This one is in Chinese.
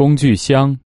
工具箱。